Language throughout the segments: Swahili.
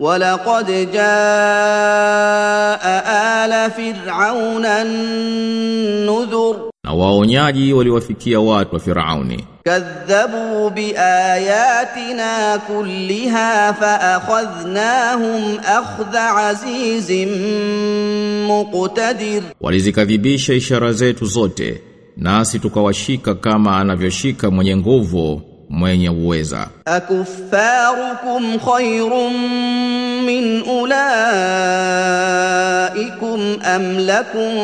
ولقد جاء آل فرعون النذر Na waonyaji waliwafikia watu wa Firauni كذبوا بآياتنا كلها فأخذناهم أخذ عزيز مقتدر walizikadhibisha ishara zetu zote nasi tukawashika kama anavyoshika mwenye nguvu mwenye uweza. Akuffarukum khairum min ulaikum am lakum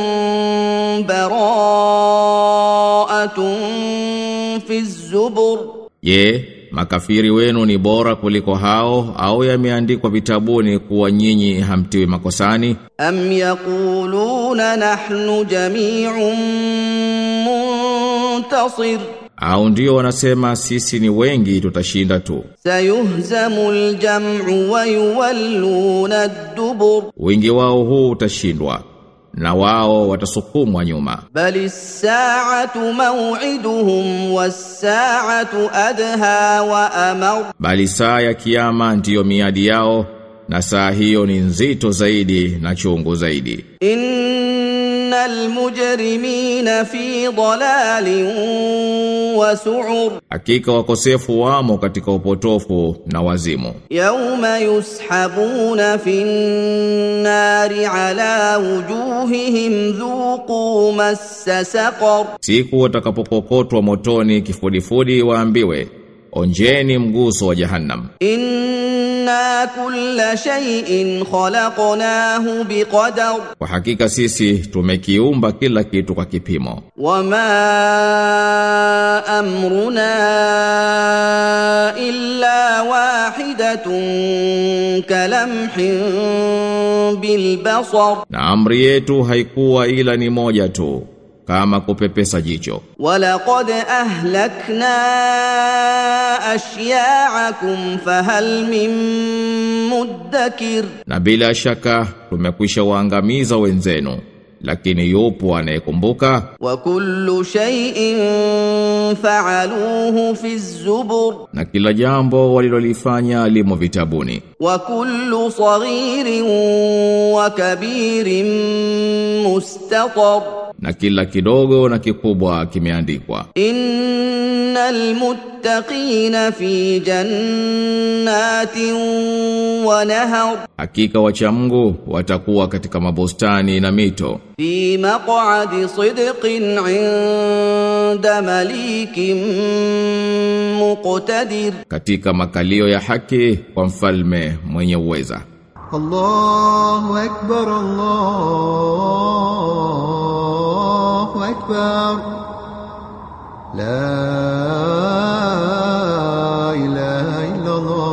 bara'atun fi zubur, je makafiri wenu ni bora kuliko hao au yameandikwa vitabuni kuwa nyinyi hamtiwi makosani? Am yaquluna nahnu jami'un muntasir au ndio wanasema sisi ni wengi tutashinda tu. Sayuhzamul jam'u wa yuwalluna ad-dubur, wingi wao huu utashindwa na wao watasukumwa nyuma. Bali saatu maw'iduhum was-saatu adha wa amar, bali saa ya kiyama ndiyo miadi yao na saa hiyo ni nzito zaidi na chungu zaidi. In almujrimina fi dhalalin wa su'ur, hakika wakosefu wamo katika upotofu na wazimu. Yauma yushabuna fin nari ala wujuhihim dhuqu massa saqar, siku watakapokokotwa motoni kifudifudi waambiwe onjeni mguso wa jahannam. Inna kulla shay'in khalaqnahu biqadar. Kwa hakika sisi tumekiumba kila kitu kwa kipimo. Wama amruna illa wahidatun kalamhin bilbasar na amri yetu haikuwa ila ni moja tu kama kupepesa jicho. Walaqad ahlakna ashya'akum fahal min muddakir, na bila shaka tumekwisha waangamiza wenzenu, lakini yupo anayekumbuka. Wa kullu shay'in fa'aluhu fi zubur, na kila jambo walilolifanya limo vitabuni. Wa kullu saghirin wa kabirin mustaqar na kila kidogo na kikubwa kimeandikwa. Innal muttaqina fi jannatin wa nahar, hakika wacha Mungu watakuwa katika mabustani na mito. Fi maq'adi sidqin inda malikin muqtadir, katika makalio ya haki kwa mfalme mwenye uweza. Allahu akbar Allah أكبر لا إله إلا الله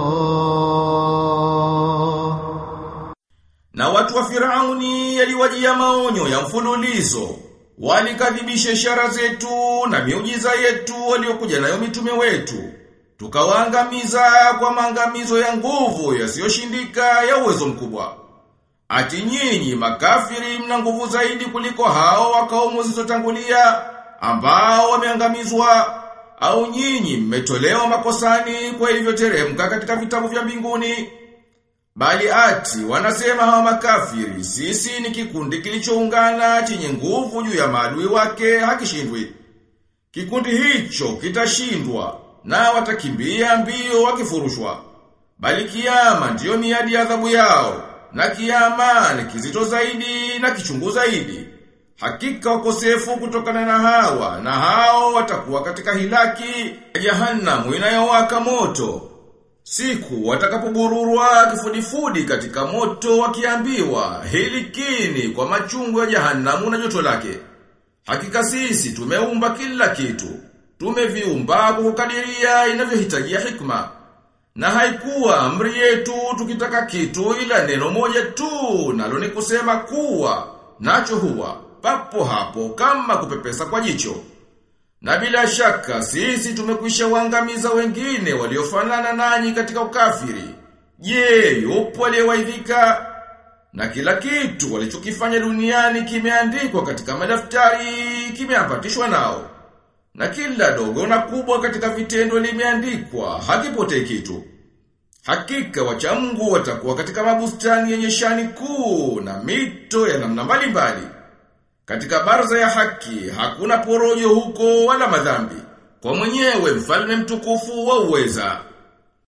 Na watu wa Firauni yaliwajia maonyo ya mfululizo. Walikadhibisha ishara zetu na miujiza yetu waliokuja nayo mitume wetu. Tukawaangamiza kwa maangamizo ya nguvu yasiyoshindika ya uwezo mkubwa. Ati nyinyi makafiri mna nguvu zaidi kuliko hao wa kaumu zilizotangulia ambao wameangamizwa au nyinyi mmetolewa makosani kwa hivyo teremka katika vitabu vya mbinguni Bali ati wanasema hawa makafiri sisi ni kikundi kilichoungana chenye nguvu juu ya maadui wake hakishindwi. Kikundi hicho kitashindwa na watakimbia mbio wakifurushwa. Bali kiama ndiyo miadi ya adhabu yao na kiama ni kizito zaidi na kichungu zaidi. Hakika wakosefu kutokana na hawa na hao watakuwa katika hilaki ya jahanamu inayowaka moto. Siku watakapobururwa kifudifudi katika moto wakiambiwa hilikini kwa machungu ya jahanamu na joto lake. Hakika sisi tumeumba kila kitu. Tumeviumba kukadiria inavyohitajia hikma. Na haikuwa amri yetu tukitaka kitu ila neno moja tu nalo ni kusema kuwa nacho huwa papo hapo kama kupepesa kwa jicho. Na bila shaka sisi tumekwisha waangamiza wengine waliofanana nanyi katika ukafiri. Je, yupo aliyewaidhika? Na kila kitu walichokifanya duniani kimeandikwa katika madaftari, kimeambatishwa nao. Na kila dogo na kubwa katika vitendo limeandikwa, hakipotei kitu. Hakika wacha Mungu watakuwa katika mabustani yenye shani kuu na mito ya namna mbalimbali. Katika barza ya haki hakuna porojo huko wala madhambi. Kwa mwenyewe mfalme mtukufu wa uweza.